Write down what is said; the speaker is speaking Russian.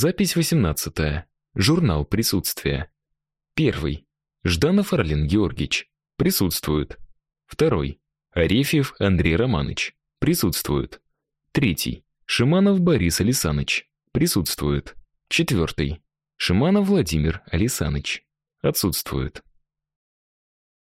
Запись 18. Журнал присутствия. Первый. Жданов Орлин Георгиевич. Присутствует. Второй. Арефьев Андрей Романович. Присутствует. Третий. Шиманов Борис Александрович. Присутствует. Четвертый. Шиманов Владимир Александрович. Отсутствует.